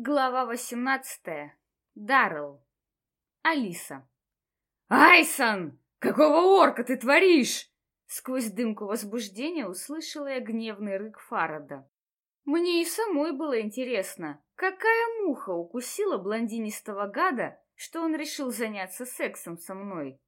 Глава восемнадцатая. Даррелл. Алиса. «Айсон! Какого орка ты творишь?» Сквозь дымку возбуждения услышала я гневный рык Фарада. Мне и самой было интересно, какая муха укусила блондинистого гада, что он решил заняться сексом со мной.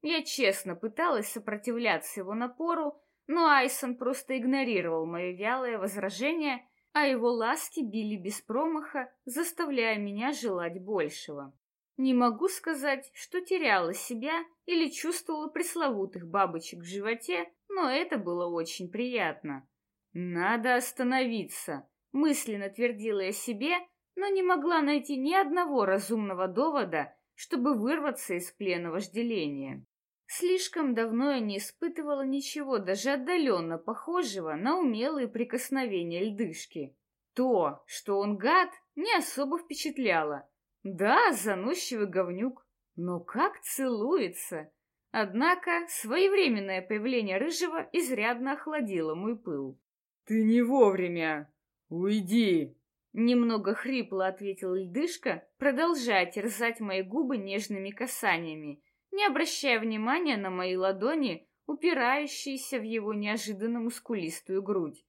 Я честно пыталась сопротивляться его напору, но Айсон просто игнорировал мое вялое возражение, а его ласки били без промаха, заставляя меня желать большего. Не могу сказать, что теряла себя или чувствовала пресловутых бабочек в животе, но это было очень приятно. «Надо остановиться», — мысленно твердила я себе, но не могла найти ни одного разумного довода, чтобы вырваться из плена вожделения. Слишком давно я не испытывала ничего даже отдаленно похожего на умелые прикосновения льдышки. То, что он гад, не особо впечатляло, да, заносчивый говнюк, но как целуется! Однако своевременное появление Рыжего изрядно охладило мой пыл. «Ты не вовремя! Уйди!» Немного хрипло ответил льдышка, продолжая терзать мои губы нежными касаниями, не обращая внимания на мои ладони, упирающиеся в его неожиданно мускулистую грудь.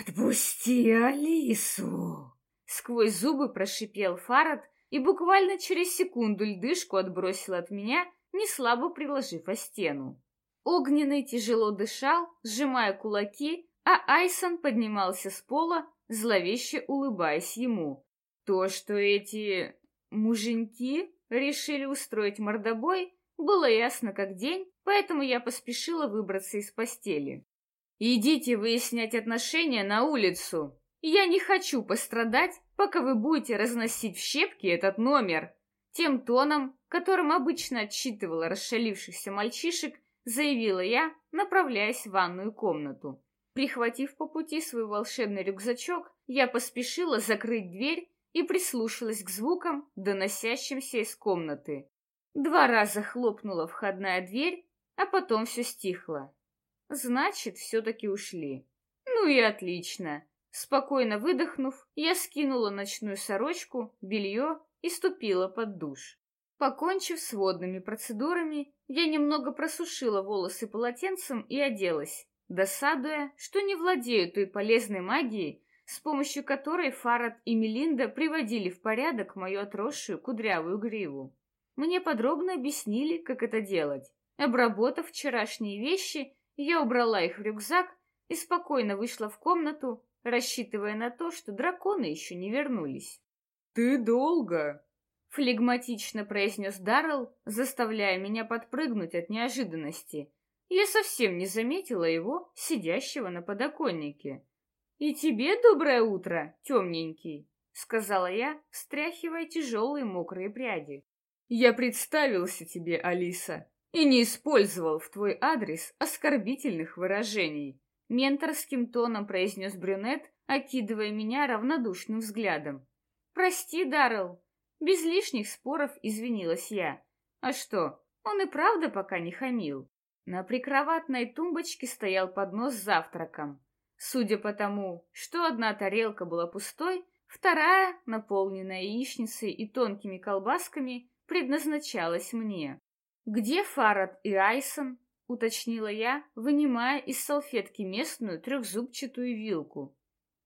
«Отпусти Алису!» Сквозь зубы прошипел Фарад, и буквально через секунду льдышку отбросил от меня, не слабо приложив о стену. Огненный тяжело дышал, сжимая кулаки, а Айсон поднимался с пола, зловеще улыбаясь ему. То, что эти муженьки решили устроить мордобой, было ясно как день, поэтому я поспешила выбраться из постели. «Идите выяснять отношения на улицу. Я не хочу пострадать пока вы будете разносить в щепки этот номер. Тем тоном, которым обычно отчитывала расшалившихся мальчишек, заявила я, направляясь в ванную комнату. Прихватив по пути свой волшебный рюкзачок, я поспешила закрыть дверь и прислушалась к звукам, доносящимся из комнаты. Два раза хлопнула входная дверь, а потом все стихло. Значит, все-таки ушли. Ну и отлично. Спокойно выдохнув, я скинула ночную сорочку, белье и ступила под душ. Покончив с водными процедурами, я немного просушила волосы полотенцем и оделась, досадуя, что не владею той полезной магией, с помощью которой Фарад и Мелинда приводили в порядок мою отросшую кудрявую гриву. Мне подробно объяснили, как это делать. Обработав вчерашние вещи, я убрала их в рюкзак и спокойно вышла в комнату, рассчитывая на то, что драконы еще не вернулись. «Ты долго!» — флегматично произнес Даррелл, заставляя меня подпрыгнуть от неожиданности. Я совсем не заметила его, сидящего на подоконнике. «И тебе доброе утро, темненький!» — сказала я, встряхивая тяжелые мокрые пряди. «Я представился тебе, Алиса, и не использовал в твой адрес оскорбительных выражений. Менторским тоном произнес брюнет, окидывая меня равнодушным взглядом. «Прости, Даррелл!» Без лишних споров извинилась я. А что, он и правда пока не хамил. На прикроватной тумбочке стоял поднос с завтраком. Судя по тому, что одна тарелка была пустой, вторая, наполненная яичницей и тонкими колбасками, предназначалась мне. Где Фарад и Айсон? — уточнила я, вынимая из салфетки местную трехзубчатую вилку.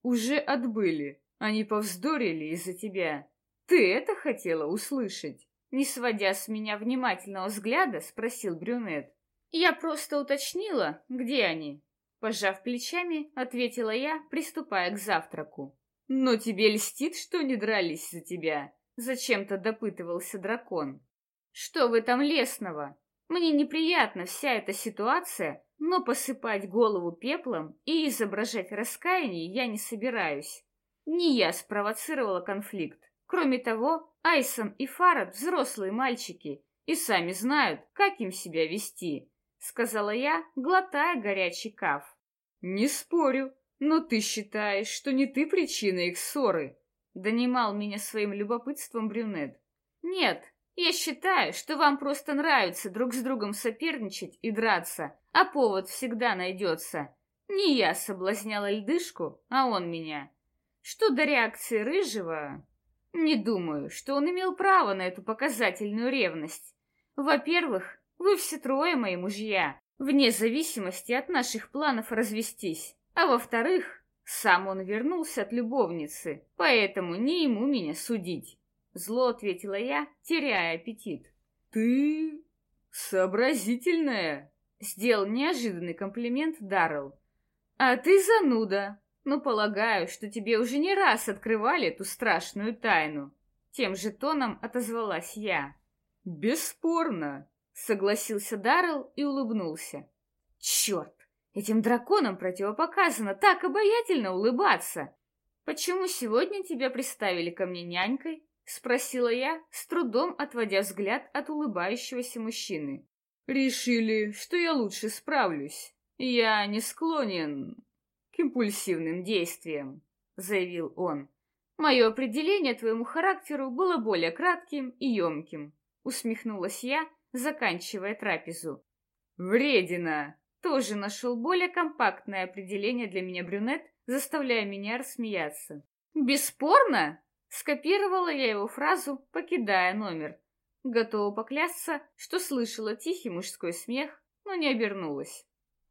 «Уже отбыли. Они повздорили из-за тебя. Ты это хотела услышать?» Не сводя с меня внимательного взгляда, спросил брюнет. «Я просто уточнила, где они?» Пожав плечами, ответила я, приступая к завтраку. «Но тебе льстит, что не дрались за тебя?» Зачем-то допытывался дракон. «Что в этом лесного?» Мне неприятна вся эта ситуация, но посыпать голову пеплом и изображать раскаяние я не собираюсь. Не я спровоцировала конфликт. Кроме того, Айсон и Фарад взрослые мальчики и сами знают, как им себя вести, сказала я, глотая горячий каф. Не спорю, но ты считаешь, что не ты причина их ссоры, донимал меня своим любопытством брюнет. Нет, я считаю, что вам просто нравится друг с другом соперничать и драться, а повод всегда найдется. Не я соблазняла льдышку, а он меня. Что до реакции Рыжего... Не думаю, что он имел право на эту показательную ревность. Во-первых, вы все трое мои мужья, вне зависимости от наших планов развестись. А во-вторых, сам он вернулся от любовницы, поэтому не ему меня судить. Зло ответила я, теряя аппетит. Ты сообразительная, сделал неожиданный комплимент Даррелл. А ты зануда, но полагаю, что тебе уже не раз открывали эту страшную тайну. Тем же тоном отозвалась я. Бесспорно, согласился Даррелл и улыбнулся. Черт, этим драконам противопоказано так обаятельно улыбаться. Почему сегодня тебя приставили ко мне нянькой? Спросила я, с трудом отводя взгляд от улыбающегося мужчины. Решили, что я лучше справлюсь. Я не склонен импульсивным действием», — заявил он. «Мое определение твоему характеру было более кратким и емким», — усмехнулась я, заканчивая трапезу. «Вредина!» Тоже нашел более компактное определение для меня брюнет, заставляя меня рассмеяться. «Бесспорно!» — скопировала я его фразу, покидая номер. Готова поклясться, что слышала тихий мужской смех, но не обернулась.